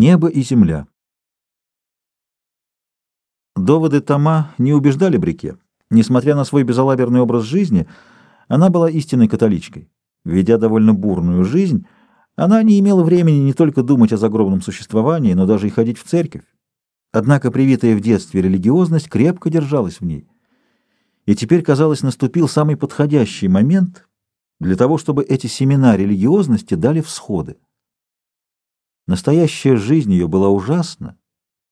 Небо и земля. Доводы Тома не убеждали Брике. Несмотря на свой безалаберный образ жизни, она была истинной католичкой. Ведя довольно бурную жизнь, она не имела времени не только думать о загробном существовании, но даже и ходить в церковь. Однако привитая в детстве религиозность крепко держалась в ней. И теперь, казалось, наступил самый подходящий момент для того, чтобы эти семена религиозности дали всходы. Настоящая жизнь ее была ужасна,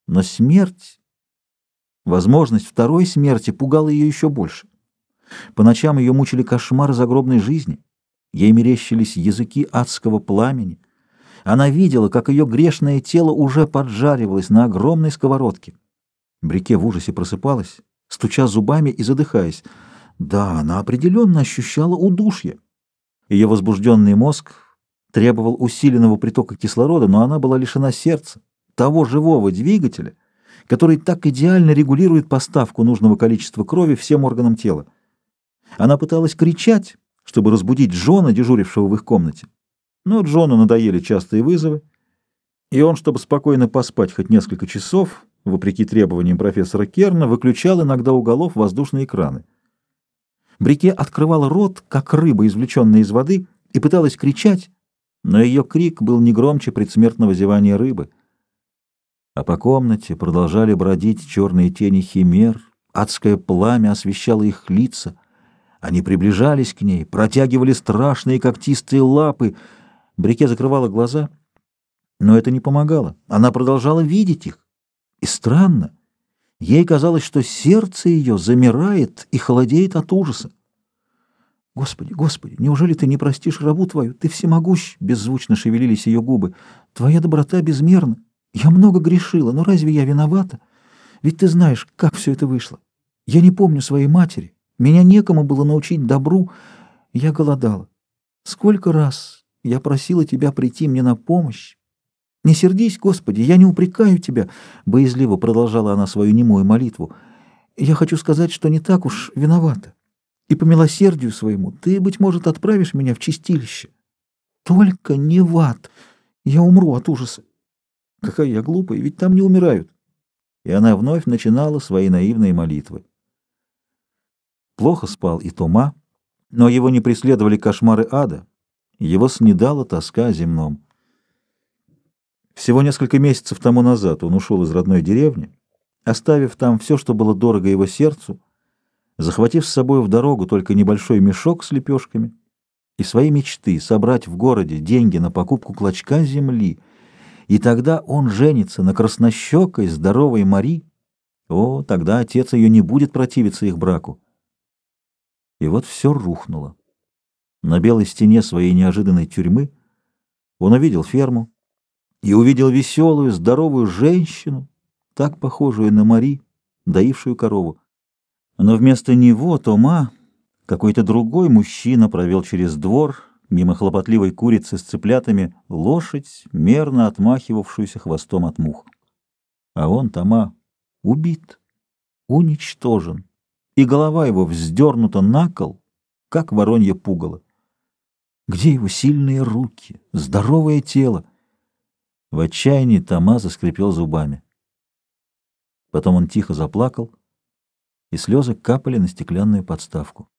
но смерть, возможность второй смерти пугала ее еще больше. По ночам ее мучили кошмары загробной жизни, ей мерещились языки адского пламени. Она видела, как ее грешное тело уже поджаривалось на огромной сковородке. Брике в ужасе просыпалась, стуча зубами и задыхаясь. Да, она определенно ощущала удушье. Ее возбужденный мозг требовал усиленного притока кислорода, но она была лишена сердца, того живого двигателя, который так идеально регулирует поставку нужного количества крови всем органам тела. Она пыталась кричать, чтобы разбудить Джона, дежурившего в их комнате. Но Джону надоели частые вызовы, и он, чтобы спокойно поспать хоть несколько часов, вопреки требованиям профессора Керна, выключал иногда у голов воздушные экраны. Брике открывала рот, как рыба, извлеченная из воды, и пыталась кричать, но ее крик был не громче предсмертного зевания рыбы. А по комнате продолжали бродить черные тени химер, адское пламя освещало их лица. Они приближались к ней, протягивали страшные когтистые лапы. Брике закрывала глаза, но это не помогало. Она продолжала видеть их. И странно, ей казалось, что сердце ее замирает и холодеет от ужаса. Господи, Господи, неужели ты не простишь рабу твою? Ты всемогущ, беззвучно шевелились ее губы. Твоя доброта безмерна. Я много грешила, но разве я виновата? Ведь ты знаешь, как все это вышло. Я не помню своей матери. Меня некому было научить добру. Я голодала. Сколько раз я просила тебя прийти мне на помощь. Не сердись, Господи, я не упрекаю тебя, боязливо продолжала она свою немую молитву. Я хочу сказать, что не так уж виновата и по милосердию своему ты, быть может, отправишь меня в чистилище. Только не в ад. Я умру от ужаса. Какая я глупая, ведь там не умирают. И она вновь начинала свои наивные молитвы. Плохо спал и Тома, но его не преследовали кошмары ада. Его снедала тоска о земном. Всего несколько месяцев тому назад он ушел из родной деревни, оставив там все, что было дорого его сердцу, захватив с собой в дорогу только небольшой мешок с лепешками и свои мечты собрать в городе деньги на покупку клочка земли, и тогда он женится на краснощекой здоровой Мари, о, тогда отец ее не будет противиться их браку. И вот все рухнуло. На белой стене своей неожиданной тюрьмы он увидел ферму и увидел веселую, здоровую женщину, так похожую на Мари, доившую корову. Но вместо него Тома какой-то другой мужчина провел через двор, мимо хлопотливой курицы с цыплятами, лошадь, мерно отмахивавшуюся хвостом от мух. А он, Тома, убит, уничтожен, и голова его вздернута на кол, как воронье пугало. Где его сильные руки, здоровое тело? В отчаянии Тома заскрипел зубами. Потом он тихо заплакал, и слезы капали на стеклянную подставку.